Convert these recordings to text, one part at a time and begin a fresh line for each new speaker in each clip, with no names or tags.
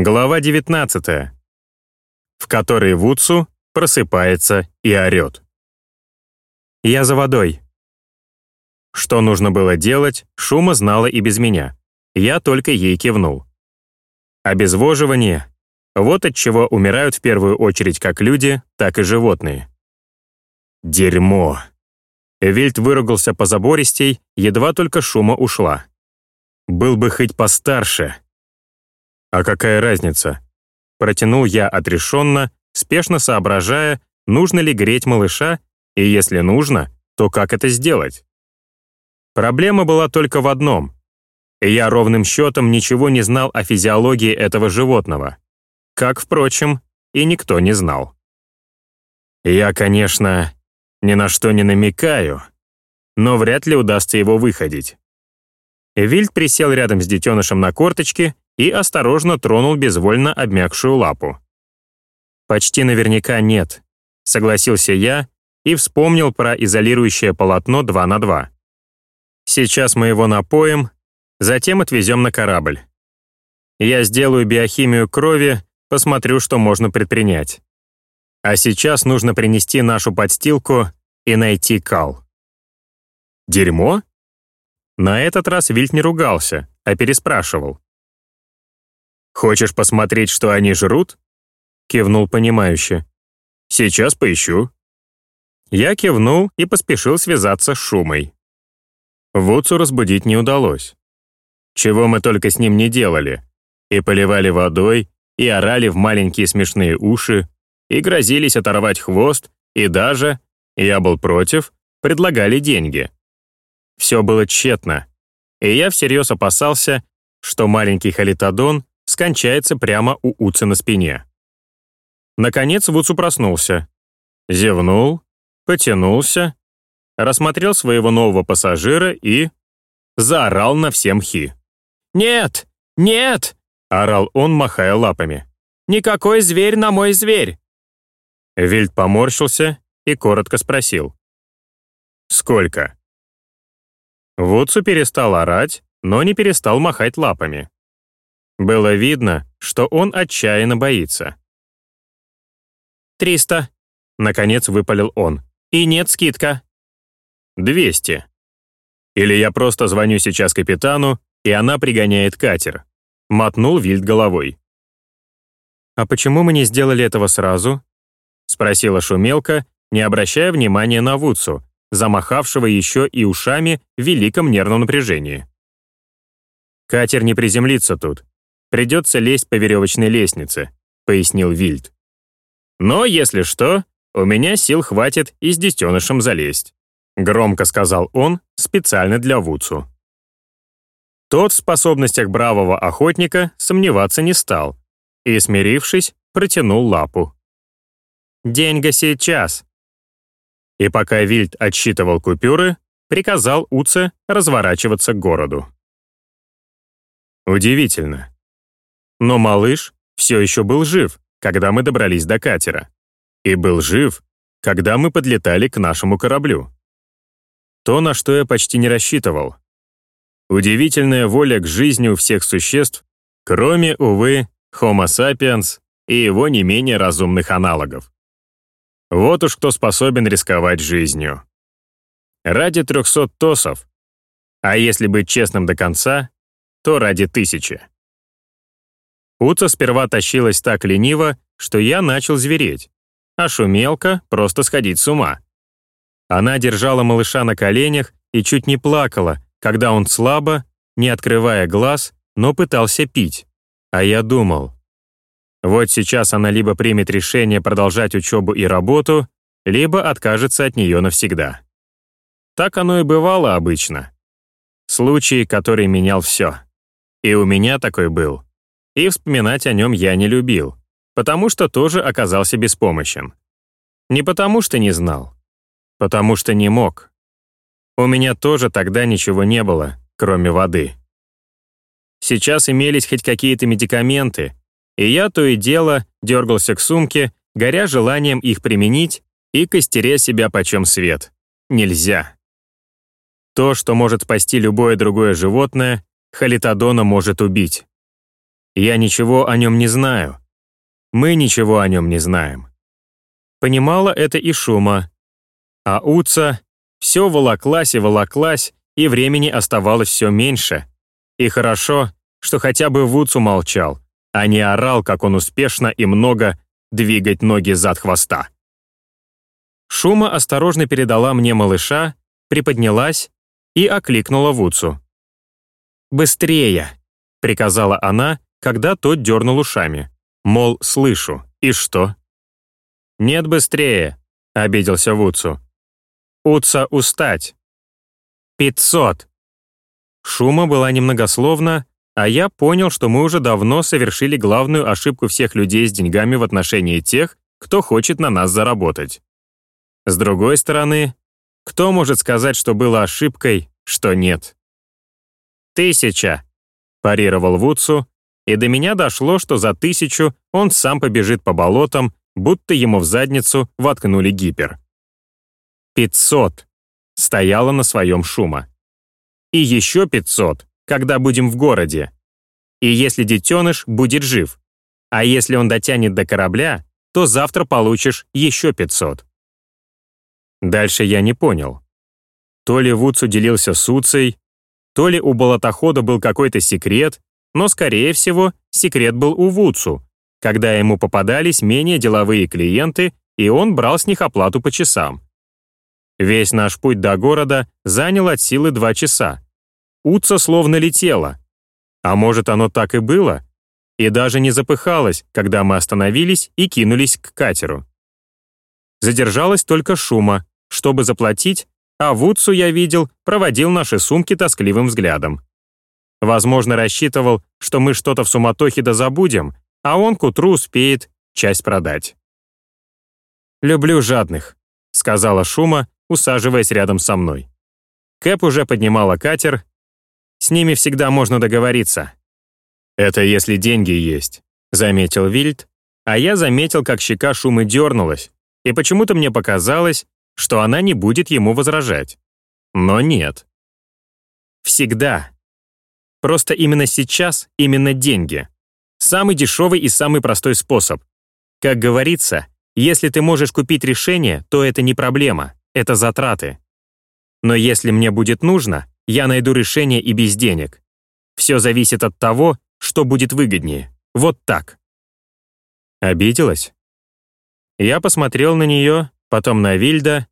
Глава 19, в которой Вудсу просыпается и орет. «Я за водой». Что нужно было делать, Шума знала и без меня. Я только ей кивнул. Обезвоживание — вот от чего умирают в первую очередь как люди, так и животные. Дерьмо. Вильд выругался по забористей, едва только Шума ушла. Был бы хоть постарше. «А какая разница?» Протянул я отрешенно, спешно соображая, нужно ли греть малыша, и если нужно, то как это сделать. Проблема была только в одном. Я ровным счетом ничего не знал о физиологии этого животного. Как, впрочем, и никто не знал. Я, конечно, ни на что не намекаю, но вряд ли удастся его выходить. Вильд присел рядом с детенышем на корточке и осторожно тронул безвольно обмякшую лапу. «Почти наверняка нет», — согласился я и вспомнил про изолирующее полотно 2 на 2. «Сейчас мы его напоим, затем отвезем на корабль. Я сделаю биохимию крови, посмотрю, что можно предпринять. А сейчас нужно принести нашу подстилку и найти кал». «Дерьмо?» На этот раз Вильт не ругался, а переспрашивал. «Хочешь посмотреть, что они жрут?» Кивнул понимающе. «Сейчас поищу». Я кивнул и поспешил связаться с Шумой. Вудсу разбудить не удалось. Чего мы только с ним не делали. И поливали водой, и орали в маленькие смешные уши, и грозились оторвать хвост, и даже, я был против, предлагали деньги. Все было тщетно, и я всерьез опасался, что маленький халитодон скончается прямо у Уца на спине. Наконец Вуцу проснулся. Зевнул, потянулся, рассмотрел своего нового пассажира и... заорал на всем хи. «Нет! Нет!» — орал он, махая лапами. «Никакой зверь на мой зверь!» Вильд поморщился и коротко спросил. «Сколько?» Вудсу перестал орать, но не перестал махать лапами. Было видно, что он отчаянно боится. «Триста», — наконец выпалил он. «И нет скидка». «Двести. Или я просто звоню сейчас капитану, и она пригоняет катер», — мотнул Вильд головой. «А почему мы не сделали этого сразу?» — спросила Шумелка, не обращая внимания на Вудсу, замахавшего еще и ушами в великом нервном напряжении. «Катер не приземлится тут. Придется лезть по веревочной лестнице», — пояснил Вильд. «Но, если что, у меня сил хватит и с детенышем залезть», — громко сказал он специально для Вуцу. Тот в способностях бравого охотника сомневаться не стал и, смирившись, протянул лапу. «Деньга сейчас». И пока Вильд отсчитывал купюры, приказал Уце разворачиваться к городу. Удивительно. Но малыш все еще был жив, когда мы добрались до катера. И был жив, когда мы подлетали к нашему кораблю. То, на что я почти не рассчитывал. Удивительная воля к жизни у всех существ, кроме, увы, Homo sapiens и его не менее разумных аналогов. Вот уж кто способен рисковать жизнью. Ради 300 тосов, а если быть честным до конца, то ради тысячи. Уца сперва тащилась так лениво, что я начал звереть, а шумелка — просто сходить с ума. Она держала малыша на коленях и чуть не плакала, когда он слабо, не открывая глаз, но пытался пить. А я думал, вот сейчас она либо примет решение продолжать учебу и работу, либо откажется от нее навсегда. Так оно и бывало обычно. Случай, который менял все. И у меня такой был и вспоминать о нем я не любил, потому что тоже оказался беспомощен. Не потому что не знал, потому что не мог. У меня тоже тогда ничего не было, кроме воды. Сейчас имелись хоть какие-то медикаменты, и я то и дело дергался к сумке, горя желанием их применить и костеря себя почем свет. Нельзя. То, что может спасти любое другое животное, халитодона может убить. Я ничего о нем не знаю. Мы ничего о нем не знаем. Понимала это и Шума. А Уца все волоклась и волоклась, и времени оставалось все меньше. И хорошо, что хотя бы Вуцу молчал, а не орал, как он успешно и много двигать ноги зад хвоста. Шума осторожно передала мне малыша, приподнялась и окликнула Вуцу. «Быстрее!» — приказала она, когда тот дернул ушами. Мол, слышу. И что? «Нет, быстрее!» — обиделся Вуцу. «Уца устать!» «Пятьсот!» Шума была немногословна, а я понял, что мы уже давно совершили главную ошибку всех людей с деньгами в отношении тех, кто хочет на нас заработать. С другой стороны, кто может сказать, что было ошибкой, что нет? «Тысяча!» — парировал Вудсу, и до меня дошло, что за тысячу он сам побежит по болотам, будто ему в задницу воткнули гипер. «Пятьсот!» — стояла на своем шума. «И еще пятьсот, когда будем в городе. И если детеныш будет жив. А если он дотянет до корабля, то завтра получишь еще пятьсот». Дальше я не понял. То ли Вудс делился с Уцей, то ли у болотохода был какой-то секрет, но, скорее всего, секрет был у Вудсу, когда ему попадались менее деловые клиенты, и он брал с них оплату по часам. Весь наш путь до города занял от силы два часа. Утса словно летела. А может, оно так и было? И даже не запыхалось, когда мы остановились и кинулись к катеру. Задержалась только шума, чтобы заплатить, а Вудсу, я видел, проводил наши сумки тоскливым взглядом. Возможно, рассчитывал, что мы что-то в суматохе да забудем, а он к утру успеет часть продать. «Люблю жадных», — сказала Шума, усаживаясь рядом со мной. Кэп уже поднимала катер. С ними всегда можно договориться. «Это если деньги есть», — заметил Вильд, а я заметил, как щека Шумы дернулась, и почему-то мне показалось, что она не будет ему возражать. Но нет. Всегда. Просто именно сейчас именно деньги. Самый дешевый и самый простой способ. Как говорится, если ты можешь купить решение, то это не проблема, это затраты. Но если мне будет нужно, я найду решение и без денег. Все зависит от того, что будет выгоднее. Вот так. Обиделась? Я посмотрел на нее, потом на Вильда.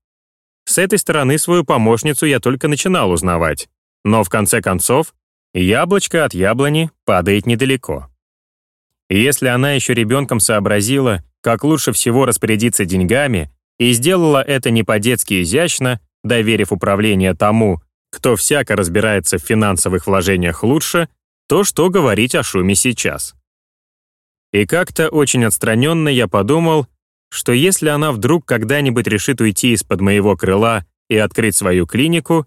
С этой стороны свою помощницу я только начинал узнавать. Но в конце концов, яблочко от яблони падает недалеко. Если она еще ребенком сообразила, как лучше всего распорядиться деньгами, и сделала это не по-детски изящно, доверив управление тому, кто всяко разбирается в финансовых вложениях лучше, то что говорить о шуме сейчас? И как-то очень отстраненно я подумал, что если она вдруг когда-нибудь решит уйти из-под моего крыла и открыть свою клинику,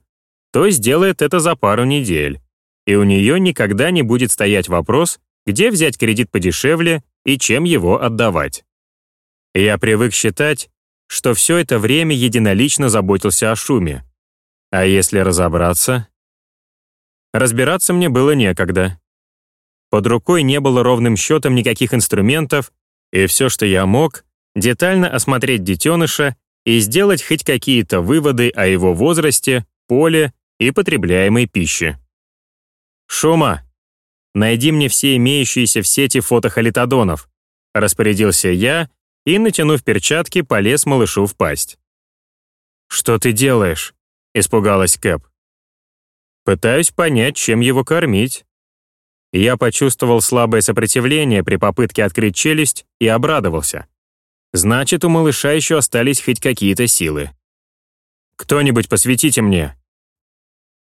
то сделает это за пару недель, и у нее никогда не будет стоять вопрос, где взять кредит подешевле и чем его отдавать. Я привык считать, что все это время единолично заботился о шуме. А если разобраться? Разбираться мне было некогда. Под рукой не было ровным счетом никаких инструментов, и все, что я мог, детально осмотреть детеныша и сделать хоть какие-то выводы о его возрасте, поле и потребляемой пище. «Шума, найди мне все имеющиеся в сети фотохалитодонов», распорядился я и, натянув перчатки, полез малышу в пасть. «Что ты делаешь?» — испугалась Кэп. «Пытаюсь понять, чем его кормить». Я почувствовал слабое сопротивление при попытке открыть челюсть и обрадовался. Значит, у малыша еще остались хоть какие-то силы. «Кто-нибудь посветите мне!»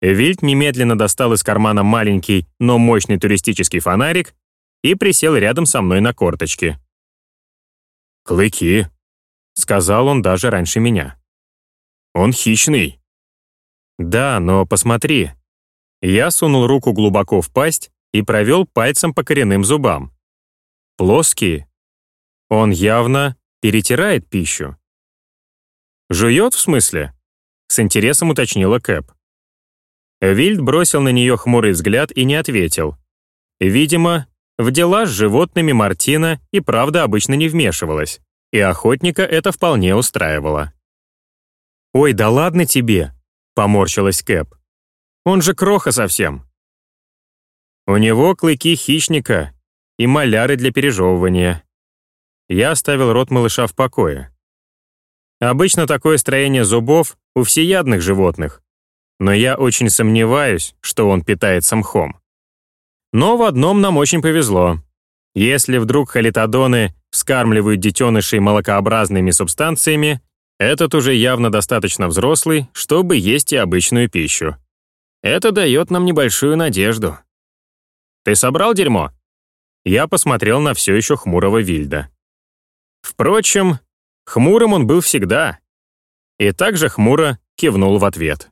Вильд немедленно достал из кармана маленький, но мощный туристический фонарик и присел рядом со мной на корточки. «Клыки», — сказал он даже раньше меня. «Он хищный». «Да, но посмотри». Я сунул руку глубоко в пасть и провел пальцем по коренным зубам. Плоские. Он явно перетирает пищу. «Жует, в смысле?» — с интересом уточнила Кэп. Вильд бросил на нее хмурый взгляд и не ответил. Видимо, В дела с животными Мартина и правда обычно не вмешивалась, и охотника это вполне устраивало. «Ой, да ладно тебе!» — поморщилась Кэп. «Он же кроха совсем!» У него клыки хищника и маляры для пережевывания. Я оставил рот малыша в покое. Обычно такое строение зубов у всеядных животных, но я очень сомневаюсь, что он питается мхом. Но в одном нам очень повезло. Если вдруг халитодоны вскармливают детенышей молокообразными субстанциями, этот уже явно достаточно взрослый, чтобы есть и обычную пищу. Это дает нам небольшую надежду. «Ты собрал дерьмо?» Я посмотрел на все еще хмурого Вильда. Впрочем, хмурым он был всегда. И также хмуро кивнул в ответ.